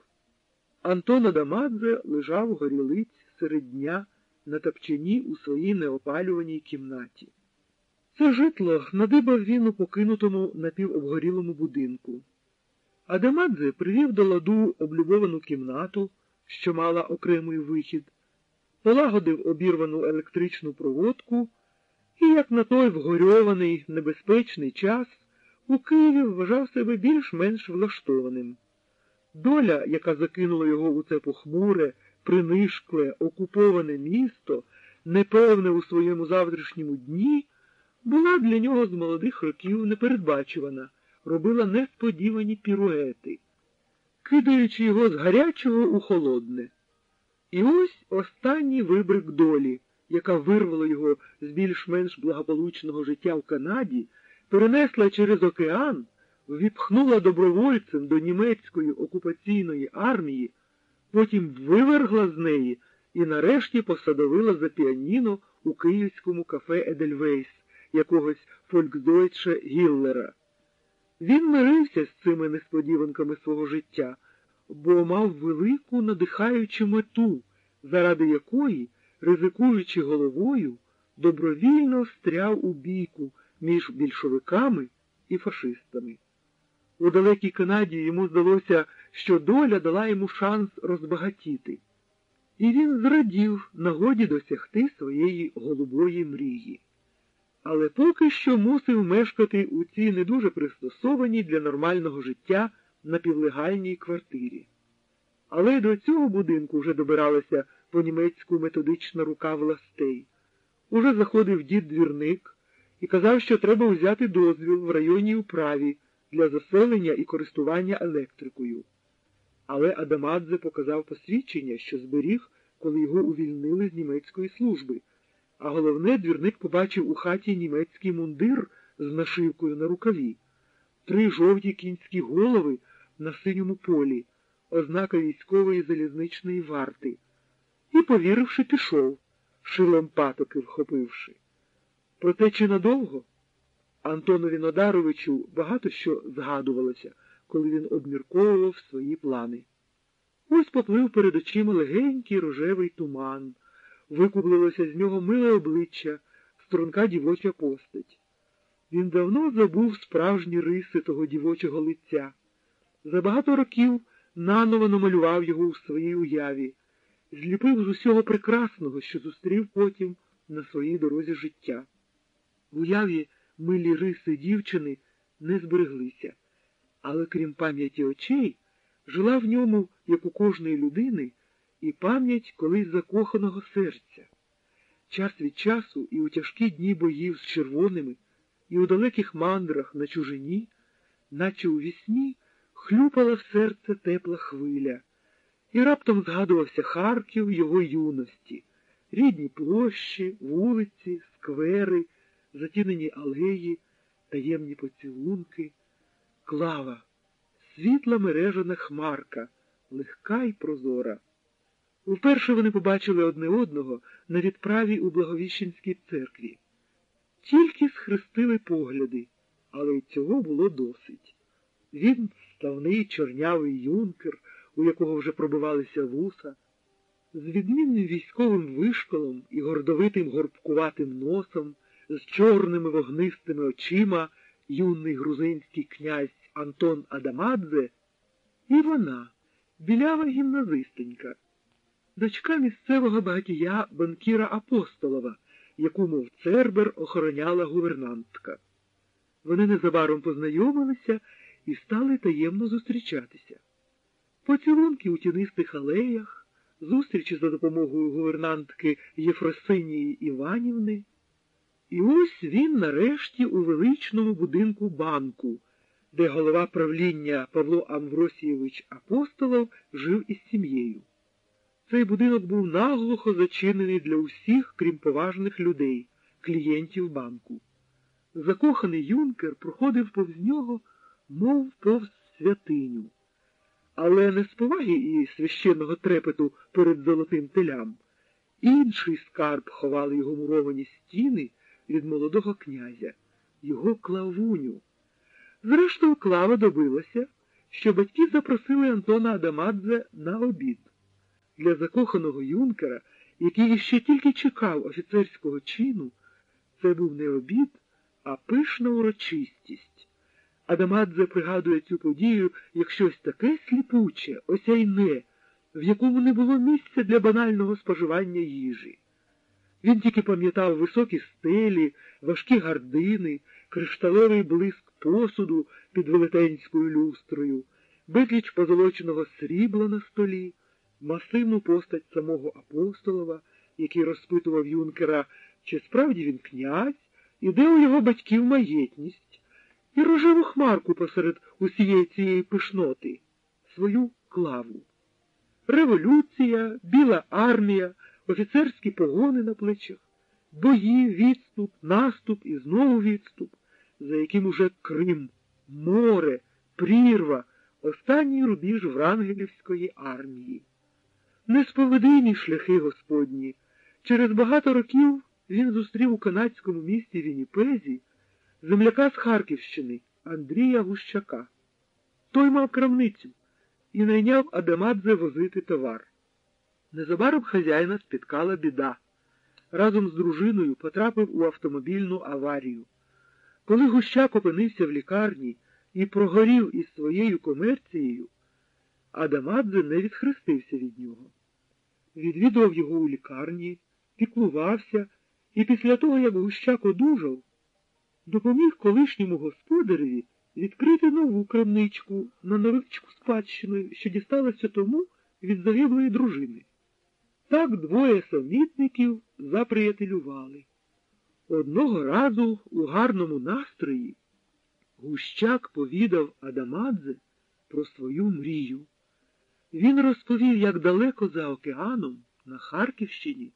Антон Адамадзе лежав горілиць серед дня на тапчині у своїй неопалюваній кімнаті. Це житло надибав він у покинутому напівобгорілому будинку. Адамадзе привів до ладу облюбовану кімнату, що мала окремий вихід, полагодив обірвану електричну проводку і, як на той вгорьований небезпечний час, у Києві вважав себе більш-менш влаштованим. Доля, яка закинула його у це похмуре, принишкле, окуповане місто, непевне у своєму завтрашньому дні, була для нього з молодих років непередбачувана, робила несподівані піруети, кидаючи його з гарячого у холодне. І ось останній вибрик долі, яка вирвала його з більш-менш благополучного життя в Канаді, перенесла через океан, віпхнула добровольцем до німецької окупаційної армії, потім вивергла з неї і нарешті посадовила за піаніно у київському кафе Едельвейс якогось фольксдойче Гіллера. Він мирився з цими несподіванками свого життя, бо мав велику надихаючу мету, заради якої, ризикуючи головою, добровільно встряв у бійку між більшовиками і фашистами. У далекій Канаді йому здалося, що доля дала йому шанс розбагатіти, і він зрадів нагоді досягти своєї голубої мрії. Але поки що мусив мешкати у цій не дуже пристосованій для нормального життя напівлегальній квартирі. Але до цього будинку вже добиралася по німецьку методична рука властей. Уже заходив дід двірник і казав, що треба взяти дозвіл в районній управі для заселення і користування електрикою. Але Адамадзе показав посвідчення, що зберіг, коли його увільнили з німецької служби. А головне, двірник побачив у хаті німецький мундир з нашивкою на рукаві, три жовті кінські голови на синьому полі, ознака військової залізничної варти, і, повіривши, пішов, шилом патоки вхопивши. Проте чи надовго? Антонові Нодаровичу багато що згадувалося, коли він обмірковував свої плани. Ось поплив перед очима легенький рожевий туман викублилося з нього миле обличчя, струнка дівоча постать. Він давно забув справжні риси того дівочого лиця. За багато років наново намалював його у своїй уяві, зліпив з усього прекрасного, що зустрів потім на своїй дорозі життя. В уяві милі риси дівчини не збереглися, але крім пам'яті очей, жила в ньому, як у кожної людини, і пам'ять колись закоханого серця. Час від часу і у тяжкі дні боїв з червоними, і у далеких мандрах на чужині, наче у вісні, хлюпала в серце тепла хвиля, і раптом згадувався Харків його юності, рідні площі, вулиці, сквери, затінені алеї, таємні поцілунки, клава, світла мережана хмарка, легка й прозора. Вперше вони побачили одне одного на відправі у Благовіщенській церкві. Тільки схрестили погляди, але й цього було досить. Він ставний чорнявий юнкер, у якого вже пробивалися вуса, з відмінним військовим вишколом і гордовитим горбкуватим носом, з чорними вогнистими очима юний грузинський князь Антон Адамадзе, і вона, білява гімназистенька, дочка місцевого багатія банкіра Апостолова, яку, мов Цербер, охороняла гувернантка. Вони незабаром познайомилися і стали таємно зустрічатися. Поцілунки у тінистих алеях, зустрічі за допомогою гувернантки Єфросинії Іванівни. І ось він нарешті у величному будинку банку, де голова правління Павло Амвросійович Апостолов жив із сім'єю. Цей будинок був наглухо зачинений для усіх, крім поважних людей, клієнтів банку. Закоханий юнкер проходив повз нього, мов повз святиню. Але не з поваги і священного трепету перед золотим телям. Інший скарб ховали його муровані стіни від молодого князя, його клавуню. Зрештою, клава добилася, що батьки запросили Антона Адамадзе на обід. Для закоханого юнкера, який іще тільки чекав офіцерського чину, це був не обід, а пишна урочистість. Адамадзе пригадує цю подію як щось таке сліпуче, осяйне, в якому не було місця для банального споживання їжі. Він тільки пам'ятав високі стелі, важкі гардини, кришталевий блиск посуду під велетенською люстрою, безліч позолоченого срібла на столі, масивну постать самого апостолова, який розпитував юнкера, чи справді він князь, і де у його батьків маєтність, і рожеву хмарку посеред усієї цієї пишноти, свою клаву. Революція, біла армія, офіцерські погони на плечах, бої, відступ, наступ і знову відступ, за яким уже Крим, море, прірва, останній рубіж Врангелівської армії. Несповедені шляхи Господні. Через багато років він зустрів у канадському місті Вінніпезі земляка з Харківщини Андрія Гущака. Той мав крамницю і найняв Адамадзе возити товар. Незабаром хазяїна спіткала біда. Разом з дружиною потрапив у автомобільну аварію. Коли Гущак опинився в лікарні і прогорів із своєю комерцією, Адамадзе не відхрестився від нього. Відвідував його у лікарні, піклувався і після того, як Гущак одужав, допоміг колишньому господареві відкрити нову крамничку на невеличку спадщину, що дісталася тому від загиблої дружини. Так двоє самітників заприятелювали. Одного разу у гарному настрої Гущак повідав Адамадзе про свою мрію. Він розповів, як далеко за океаном, на Харківщині,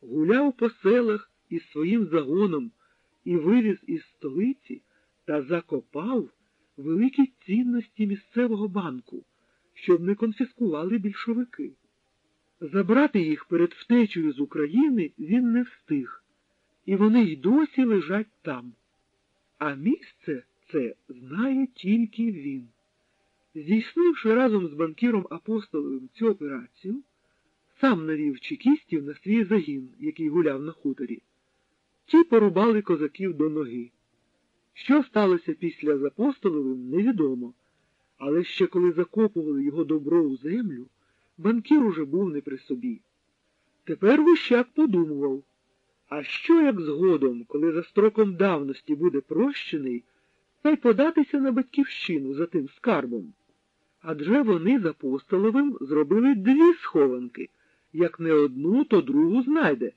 гуляв по селах із своїм загоном і вивіз із столиці та закопав великі цінності місцевого банку, щоб не конфіскували більшовики. Забрати їх перед втечею з України він не встиг, і вони й досі лежать там. А місце це знає тільки він. Здійснивши разом з банкіром Апостоловим цю операцію, сам навів чекістів на свій загін, який гуляв на хуторі. Ті порубали козаків до ноги. Що сталося після з Апостоловим, невідомо, але ще коли закопували його добро у землю, банкір уже був не при собі. Тепер Гущак подумував, а що як згодом, коли за строком давності буде прощений, та й податися на батьківщину за тим скарбом? Адже вони з Апостоловим зробили дві схованки, як не одну, то другу знайде.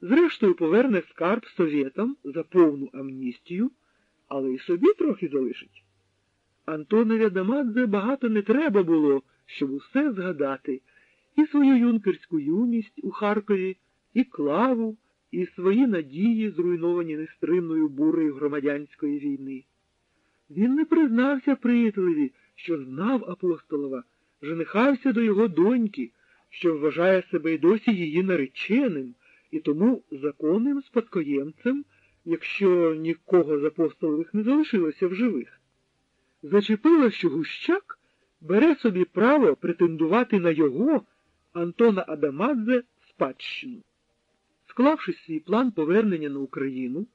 Зрештою, поверне скарб совєтам за повну амністію, але й собі трохи залишить. Антонові Адамадзе багато не треба було, щоб усе згадати, і свою юнкерську юність у Харкові, і клаву, і свої надії, зруйновані нестримною бурею громадянської війни. Він не признався приятелеві, що знав апостолова, женихався до його доньки, що вважає себе й досі її нареченим, і тому законним спадкоємцем, якщо нікого з апостолових не залишилося в живих. Зачепило, що Гущак бере собі право претендувати на його, Антона Адамадзе, спадщину. Склавши свій план повернення на Україну,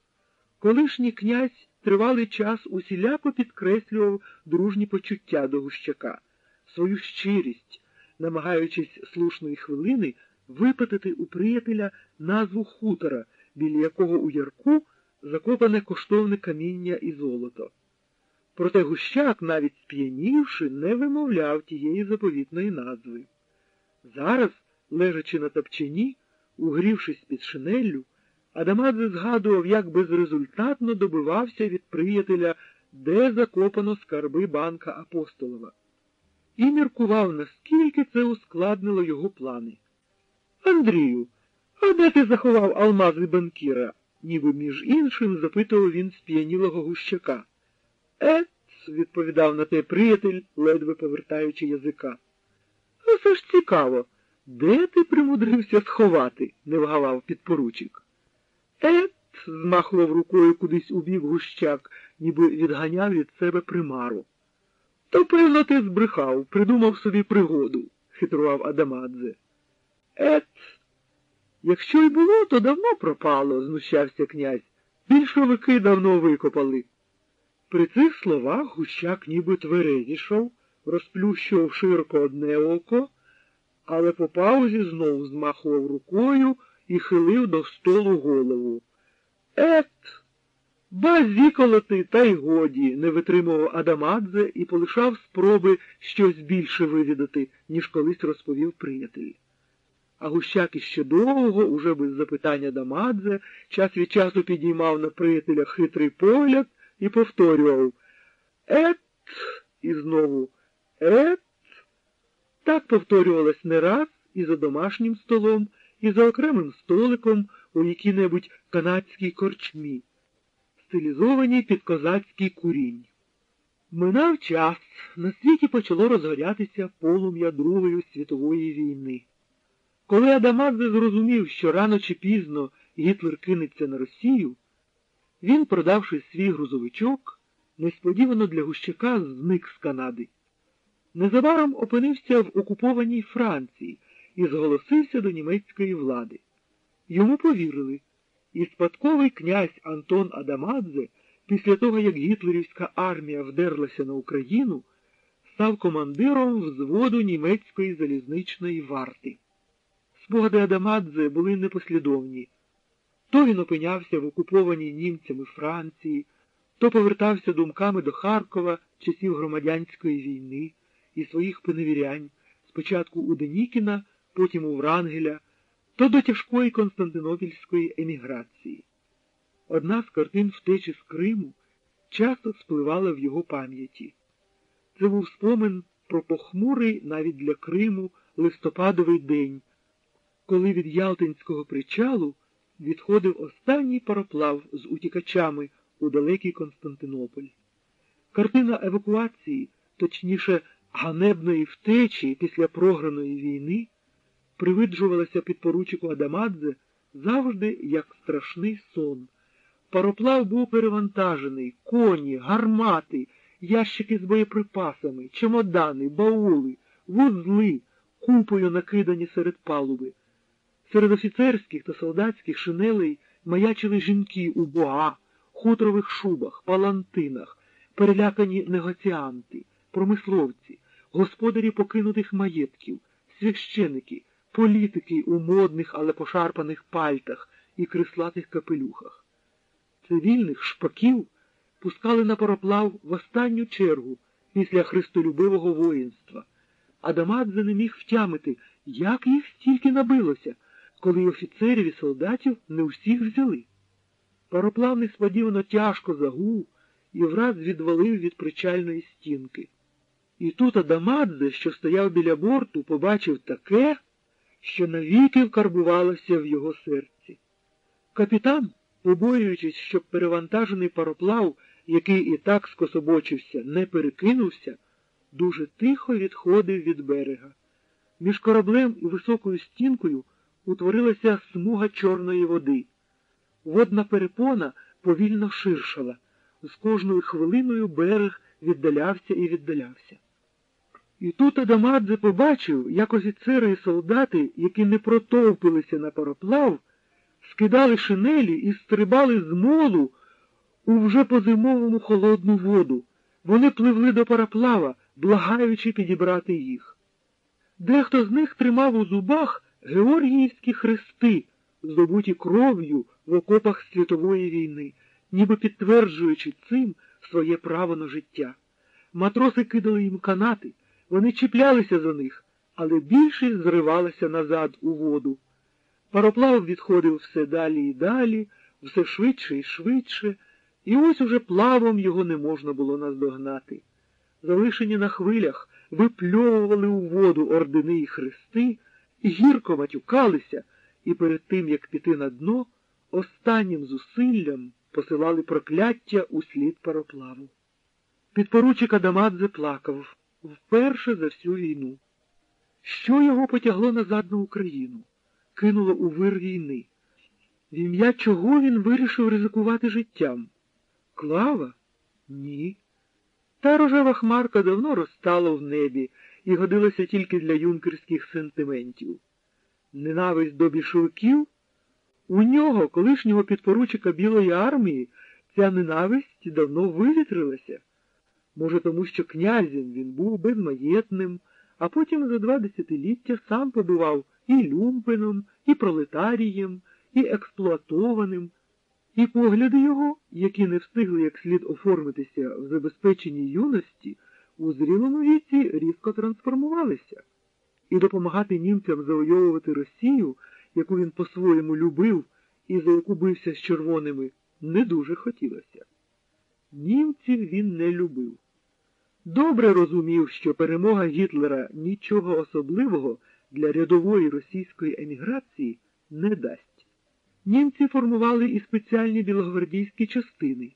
колишній князь тривалий час усіляко підкреслював дружні почуття до Гущака, свою щирість, намагаючись слушної хвилини випитати у приятеля назву хутора, біля якого у ярку закопане коштовне каміння і золото. Проте Гущак, навіть сп'янівши, не вимовляв тієї заповітної назви. Зараз, лежачи на топчині, угрівшись під шинеллю, Адамадзе згадував, як безрезультатно добивався від приятеля, де закопано скарби банка Апостолова, і міркував, наскільки це ускладнило його плани. Андрію, а де ти заховав алмази банкіра? ніби між іншим запитував він сп'янілого гущака. Ет, відповідав на те приятель, ледве повертаючи язика. Ну, це ж цікаво. Де ти примудрився сховати? не вгавав підпоручик. Ет, змахував рукою кудись у гущак, ніби відганяв від себе примару. То, певно, ти збрехав, придумав собі пригоду, хитрував Адамадзе. Ет, якщо й було, то давно пропало, знущався князь. Більшовики давно викопали. При цих словах гущак ніби тверезішов, розплющував широко одне око, але по паузі знов змахував рукою і хилив до столу голову. Ет, базіколоти, та й годі, не витримував Адамадзе і полишав спроби щось більше вивідати, ніж колись розповів приятель. А гущак іще довго, уже без запитання Дамадзе, час від часу підіймав на приятеля хитрий погляд і повторював Ет, і знову Ет. Так повторювалось не раз і за домашнім столом, і за окремим столиком у якій-небудь канадській корчмі, стилізованій під козацький курінь. Минав час, на світі почало розгорятися полум'я Другої світової війни. Коли Адамадзе зрозумів, що рано чи пізно Гітлер кинеться на Росію, він, продавши свій грузовичок, несподівано для Гущака зник з Канади. Незабаром опинився в окупованій Франції і зголосився до німецької влади. Йому повірили, і спадковий князь Антон Адамадзе, після того, як гітлерівська армія вдерлася на Україну, став командиром взводу німецької залізничної варти. Спогади Адамадзе були непослідовні. То він опинявся в окупованій німцями Франції, то повертався думками до Харкова часів громадянської війни і своїх поневірянь, спочатку у Денікіна, потім у Врангеля, то до тяжкої Константинопільської еміграції. Одна з картин втечі з Криму часто спливала в його пам'яті. Це був спомин про похмурий навіть для Криму листопадовий день, коли від Ялтинського причалу відходив останній пароплав з утікачами у далекий Константинополь. Картина евакуації, точніше, ганебної втечі після програної війни, привиджувалася підпоручику Адамадзе завжди як страшний сон. Пароплав був перевантажений, коні, гармати, ящики з боєприпасами, чемодани, баули, вузли, купою накидані серед палуби. Серед офіцерських та солдатських шинелей маячили жінки у боа, хутрових шубах, палантинах, перелякані негоціанти, промисловці, господарі покинутих маєтків, священики, політики у модних, але пошарпаних пальтах і крислатих капелюхах. Цивільних шпаків пускали на пароплав в останню чергу після христолюбивого воїнства. Адамадзе не міг втямити, як їх стільки набилося коли офіцерів і солдатів не всіх взяли. Пароплав несподівано тяжко загув і враз відвалив від причальної стінки. І тут Адамадзе, що стояв біля борту, побачив таке, що навіки вкарбувалося в його серці. Капітан, побоюючись, щоб перевантажений пароплав, який і так скособочився, не перекинувся, дуже тихо відходив від берега. Між кораблем і високою стінкою утворилася смуга чорної води. Водна перепона повільно ширшала. З кожною хвилиною берег віддалявся і віддалявся. І тут Адамадзе побачив, як офіцери і солдати, які не протовпилися на пароплав, скидали шинелі і стрибали з молу у вже по зимовому холодну воду. Вони пливли до параплава, благаючи підібрати їх. Дехто з них тримав у зубах георгіївські хрести, здобуті кров'ю в окопах світової війни, ніби підтверджуючи цим своє право на життя. Матроси кидали їм канати, вони чіплялися за них, але більшість зривалася назад у воду. Пароплав відходив все далі і далі, все швидше і швидше, і ось уже плавом його не можна було наздогнати. Залишені на хвилях випльовували у воду ордени і хрести, гірко матюкалися, і перед тим, як піти на дно, останнім зусиллям посилали прокляття у слід пароплаву. Підпоручик Адамадзе плакав вперше за всю війну. Що його потягло назад на Україну, кинуло у вир війни? В ім'я чого він вирішив ризикувати життям? Клава? Ні. Та рожева хмарка давно розстала в небі і годилася тільки для юнкерських сентиментів. Ненависть до більшовиків? У нього, колишнього підпоручика Білої армії, ця ненависть давно вивітрилася. Може, тому що князем він був безмаєтним, а потім за два десятиліття сам побував і люмпеном, і пролетарієм, і експлуатованим, і погляди його, які не встигли як слід оформитися в забезпеченій юності, у зрілому віці різко трансформувалися, і допомагати німцям завойовувати Росію, яку він по-своєму любив і за яку бився з червоними, не дуже хотілося. Німців він не любив. Добре розумів, що перемога Гітлера нічого особливого для рядової російської еміграції не дасть. Німці формували і спеціальні білогвардійські частини,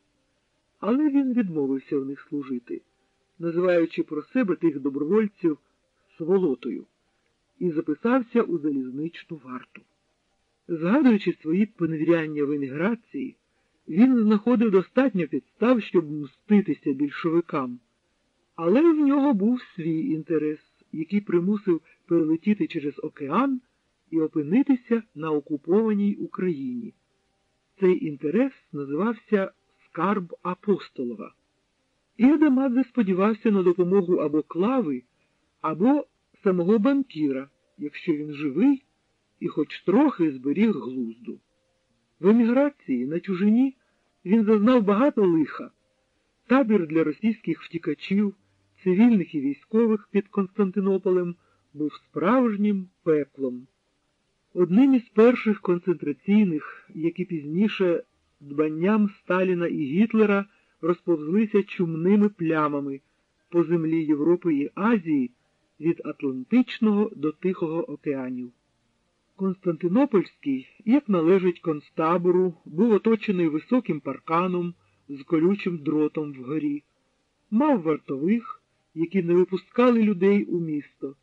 але він відмовився в них служити, називаючи про себе тих добровольців сволотою, і записався у залізничну варту. Згадуючи свої поневіряння в еміграції, він знаходив достатньо підстав, щоб мститися більшовикам. Але в нього був свій інтерес, який примусив перелетіти через океан і опинитися на окупованій Україні. Цей інтерес називався Скарб Апостолова. І Адамадзе сподівався на допомогу або клави, або самого банкіра, якщо він живий і хоч трохи зберіг глузду. В еміграції на чужині він зазнав багато лиха, табір для російських втікачів цивільних і військових під Константинополем був справжнім пеклом. Одним із перших концентраційних, які пізніше дбанням Сталіна і Гітлера розповзлися чумними плямами по землі Європи і Азії від Атлантичного до Тихого океанів. Константинопольський, як належить концтабору, був оточений високим парканом з колючим дротом вгорі, мав вартових які не випускали людей у місто.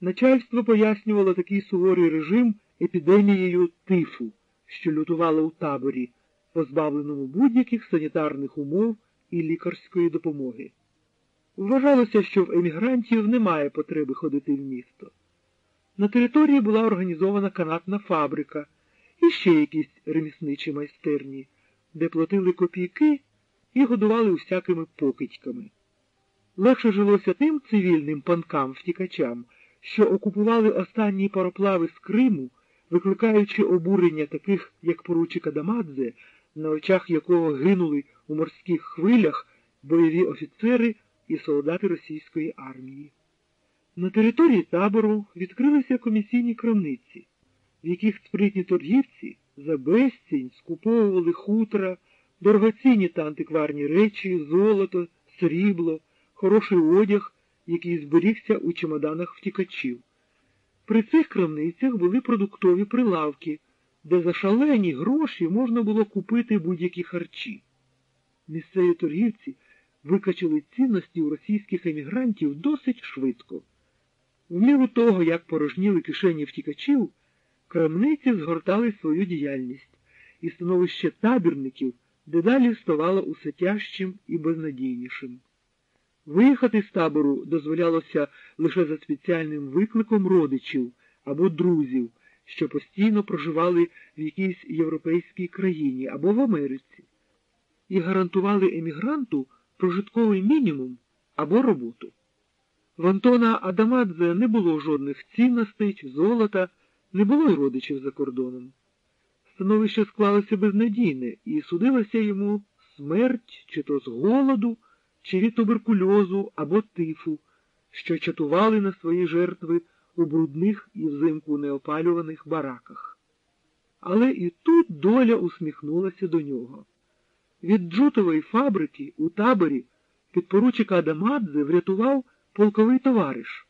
Начальство пояснювало такий суворий режим епідемією тифу, що лютувала у таборі, позбавленому будь-яких санітарних умов і лікарської допомоги. Вважалося, що в емігрантів немає потреби ходити в місто. На території була організована канатна фабрика і ще якісь ремісничі майстерні, де платили копійки і годували усякими покидьками. Легше жилося тим цивільним панкам-втікачам, що окупували останні пароплави з Криму, викликаючи обурення таких, як поручик Адамадзе, на очах якого гинули у морських хвилях бойові офіцери і солдати російської армії. На території табору відкрилися комісійні крамниці, в яких спритні торгівці за безцінь скуповували хутра, дорогоцінні та антикварні речі, золото, срібло хороший одяг, який зберігся у чемоданах втікачів. При цих крамницях були продуктові прилавки, де за шалені гроші можна було купити будь-які харчі. Місцеві торгівці викачали цінності у російських емігрантів досить швидко. В міру того, як порожніли кишені втікачів, крамниці згортали свою діяльність, і становище табірників дедалі ставало усе тяжчим і безнадійнішим. Виїхати з табору дозволялося лише за спеціальним викликом родичів або друзів, що постійно проживали в якійсь європейській країні або в Америці. і гарантували емігранту прожитковий мінімум або роботу. В Антона Адамадзе не було жодних цінностей чи золота, не було й родичів за кордоном. Становище склалося безнадійне і судилося йому смерть чи то з голоду, чи від туберкульозу або тифу, що чатували на свої жертви у брудних і взимку неопалюваних бараках. Але і тут доля усміхнулася до нього. Від джутової фабрики у таборі підпоручика Адамадзе врятував полковий товариш,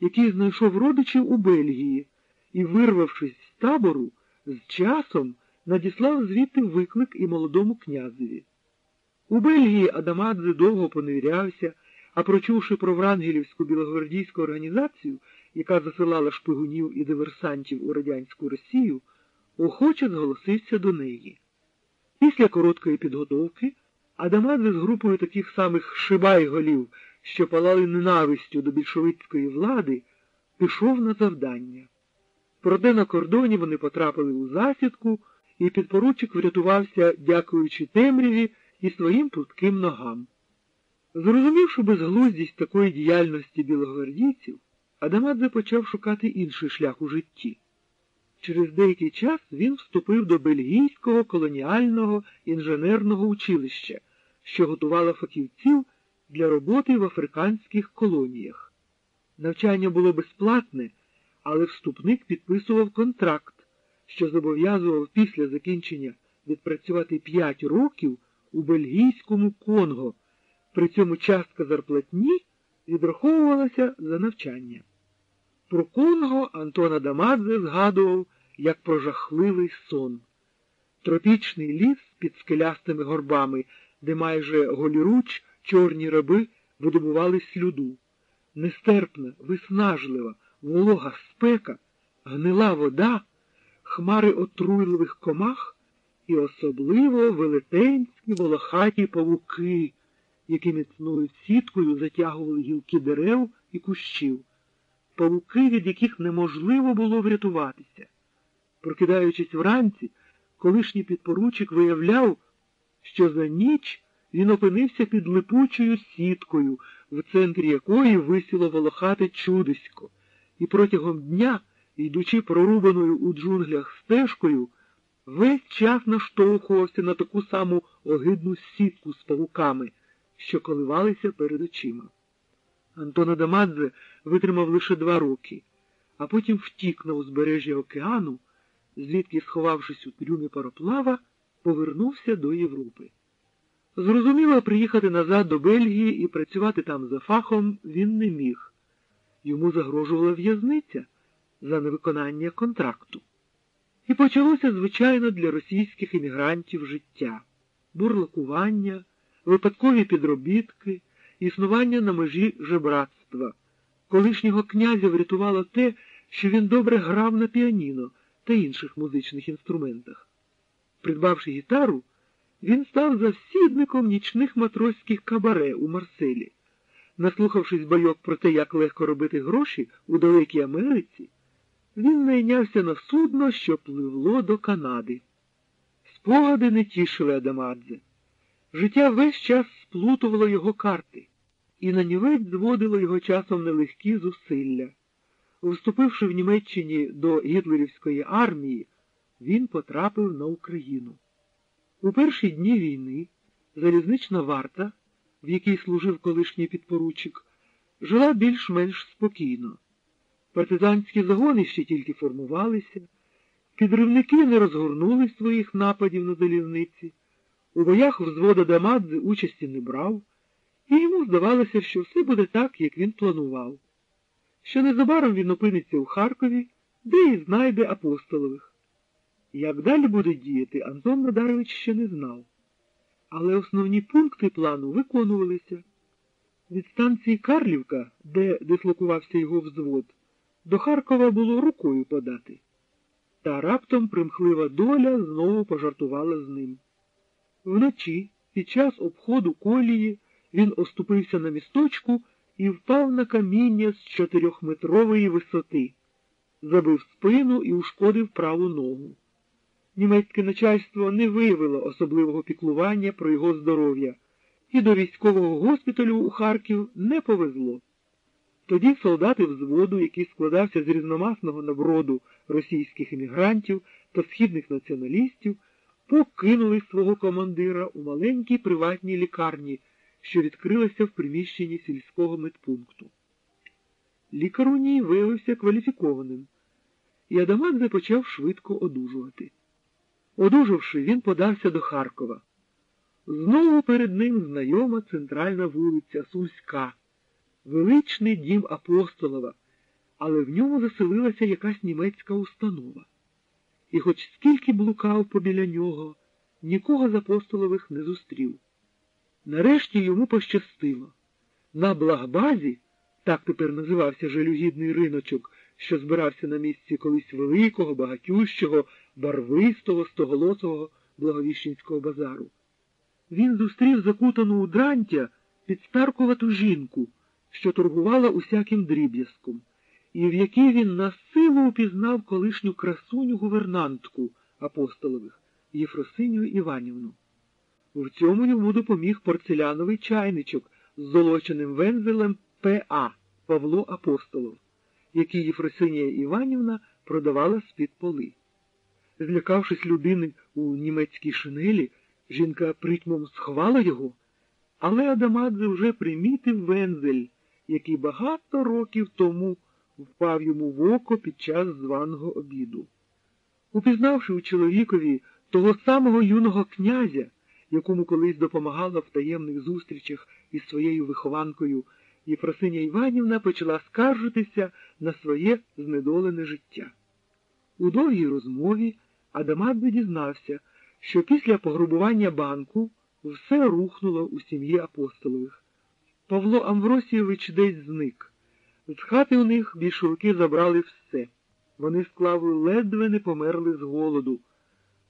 який знайшов родичів у Бельгії і, вирвавшись з табору, з часом надіслав звідти виклик і молодому князеві. У Бельгії Адамадзе довго поневірявся, а прочувши про Врангелівську білогвардійську організацію, яка засилала шпигунів і диверсантів у радянську Росію, охоче зголосився до неї. Після короткої підготовки Адамадзе з групою таких самих шибайголів, що палали ненавистю до більшовицької влади, пішов на завдання. Проте на кордоні вони потрапили у засідку, і підпоручик врятувався, дякуючи темряві і своїм прутким ногам. Зрозумівши безглуздість такої діяльності білогвардійців, Адамадзе почав шукати інший шлях у житті. Через деякий час він вступив до Бельгійського колоніального інженерного училища, що готувало фахівців для роботи в африканських колоніях. Навчання було безплатне, але вступник підписував контракт, що зобов'язував після закінчення відпрацювати 5 років у бельгійському Конго, при цьому частка зарплатні відраховувалася за навчання. Про Конго Антон Адамадзе згадував як про жахливий сон. Тропічний ліс під скелястими горбами, де майже голіруч чорні раби видобували слюду. Нестерпна, виснажлива, волога спека, гнила вода, хмари отруйливих комах і особливо велетенські волохаті павуки, які міцною сіткою затягували гілки дерев і кущів павуки, від яких неможливо було врятуватися. Прокидаючись вранці, колишній підпоручик виявляв, що за ніч він опинився під липучою сіткою, в центрі якої висіло волохате чудисько, і протягом дня, йдучи прорубаною у джунглях стежкою, весь час наштовхувався на таку саму огидну сітку з павуками, що коливалися перед очима. Антон Адамадзе витримав лише два роки, а потім втік на узбережжя океану, звідки, сховавшись у трюмі пароплава, повернувся до Європи. Зрозуміло, приїхати назад до Бельгії і працювати там за фахом він не міг. Йому загрожувала в'язниця за невиконання контракту. І почалося, звичайно, для російських іммігрантів життя, бурлакування, випадкові підробітки існування на межі жебратства. Колишнього князя врятувало те, що він добре грав на піаніно та інших музичних інструментах. Придбавши гітару, він став завсідником нічних матроських кабаре у Марселі. Наслухавшись байок про те, як легко робити гроші у далекій Америці, він найнявся на судно, що пливло до Канади. Спогади не тішили Адамадзе. Життя весь час сплутувало його карти і на нівець зводило його часом нелегкі зусилля. Вступивши в Німеччині до гітлерівської армії, він потрапив на Україну. У перші дні війни залізнична варта, в якій служив колишній підпоручик, жила більш-менш спокійно. Партизанські загони ще тільки формувалися, підривники не розгорнули своїх нападів на залізниці, у боях взвода Дамадзе участі не брав і йому здавалося, що все буде так, як він планував. Що незабаром він опиниться у Харкові, де і знайде апостолових. Як далі буде діяти, Антон Надарович ще не знав. Але основні пункти плану виконувалися. Від станції Карлівка, де дислокувався його взвод, до Харкова було рукою подати. Та раптом примхлива доля знову пожартувала з ним. Вночі, під час обходу колії, він оступився на місточку і впав на каміння з чотирьохметрової висоти, забив спину і ушкодив праву ногу. німецьке начальство не виявило особливого піклування про його здоров'я, і до військового госпіталю у Харків не повезло. Тоді солдати взводу, який складався з різномасного наброду російських емігрантів та східних націоналістів, покинули свого командира у маленькій приватній лікарні, що відкрилася в приміщенні сільського медпункту. Лікар у ній виявився кваліфікованим, і Адамадзе почав швидко одужувати. Одужавши, він подався до Харкова. Знову перед ним знайома центральна вулиця Сумська, величний дім апостолова, але в ньому заселилася якась німецька установа. І хоч скільки блукав побіля нього, нікого з апостолових не зустрів. Нарешті йому пощастило. На Благбазі, так тепер називався жалюгідний риночок, що збирався на місці колись великого, багатющого, барвистого, стоголосого Благовіщенського базару. Він зустрів закутану у дрантя підстаркувату жінку, що торгувала усяким дріб'язком, і в якій він на силу упізнав колишню красуню гувернантку апостолових Єфросиню Іванівну. В цьому йому допоміг порцеляновий чайничок з золоченим вензелем П.А. Павло Апостолов, який Єфросинія Іванівна продавала з-під поли. Злякавшись людини у німецькій шинелі, жінка притьмом схвала його, але Адамадзе вже примітив вензель, який багато років тому впав йому в око під час званого обіду. Упізнавши у чоловікові того самого юного князя, якому колись допомагала в таємних зустрічах із своєю вихованкою, Єфросиня Іванівна почала скаржитися на своє знедолене життя. У довгій розмові Адамадзе дізнався, що після пограбування банку все рухнуло у сім'ї апостолових. Павло Амвросійович десь зник. З хати у них більшовики забрали все. Вони з клавою ледве не померли з голоду.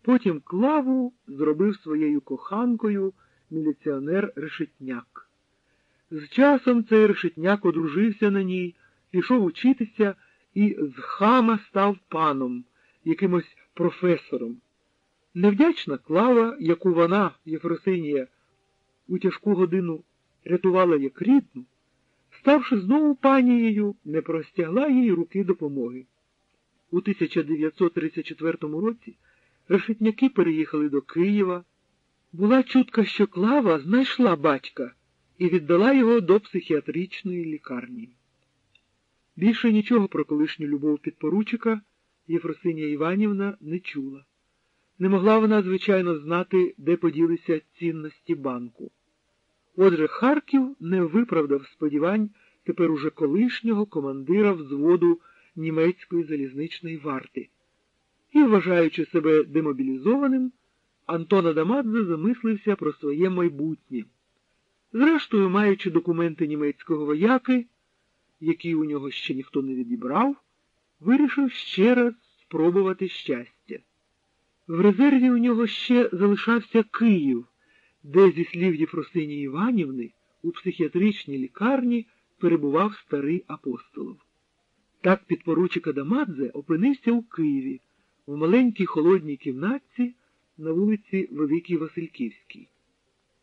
Потім клаву зробив своєю коханкою міліціонер Решетняк. З часом цей решетняк одружився на ній, пішов учитися і з хама став паном, якимось професором. Невдячна клава, яку вона, Єфросинія, у тяжку годину рятувала як рідну, ставши знову панією, не простягла їй руки допомоги. У 1934 році решетняки переїхали до Києва. Була чутка, що клава знайшла батька і віддала його до психіатричної лікарні. Більше нічого про колишню любов підпоручика Єфросинія Іванівна не чула. Не могла вона, звичайно, знати, де поділися цінності банку. Отже, Харків не виправдав сподівань тепер уже колишнього командира взводу німецької залізничної варти. І, вважаючи себе демобілізованим, Антон Адамадзе замислився про своє майбутнє. Зрештою, маючи документи німецького вояки, які у нього ще ніхто не відібрав, вирішив ще раз спробувати щастя. В резерві у нього ще залишався Київ, де, зі слів Єфросинії Іванівни, у психіатричній лікарні перебував старий апостолов. Так підпоручик Адамадзе опинився у Києві, в маленькій холодній кімнатці на вулиці Великій Васильківській.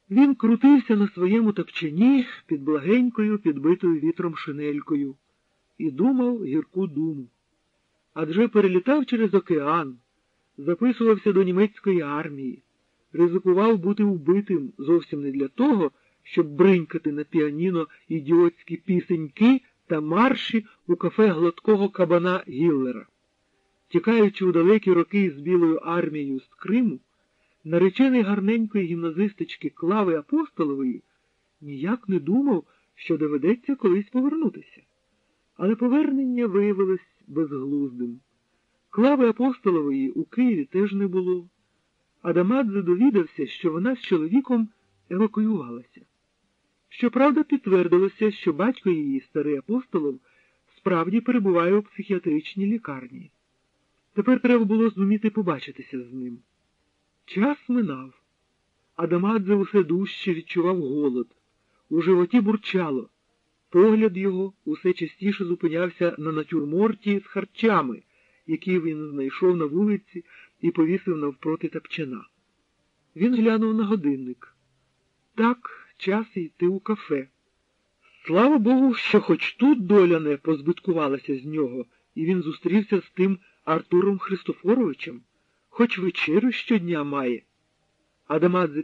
Він крутився на своєму топчані під благенькою, підбитою вітром шинелькою і думав гірку думу. Адже перелітав через океан, записувався до німецької армії, ризикував бути вбитим зовсім не для того, щоб бринькати на піаніно ідіотські пісеньки та марші у кафе гладкого кабана Гіллера. Тікаючи у далекі роки з Білою армією з Криму, наречений гарненької гімназистички Клави Апостолової ніяк не думав, що доведеться колись повернутися. Але повернення виявилось безглуздим. Клави Апостолової у Києві теж не було. Адамадзе довідався, що вона з чоловіком евакуювалася. Щоправда, підтвердилося, що батько її, старий апостолов, справді перебуває у психіатричній лікарні. Тепер треба було зуміти побачитися з ним. Час минав. Адамадзе усе дужче відчував голод. У животі бурчало. Погляд його усе частіше зупинявся на натюрморті з харчами, які він знайшов на вулиці і повісив навпроти тапчана. Він глянув на годинник. Так, час йти у кафе. Слава Богу, що хоч тут доля не позбиткувалася з нього, і він зустрівся з тим Артуром Христофоровичем, хоч вечерю щодня має. Адамадзе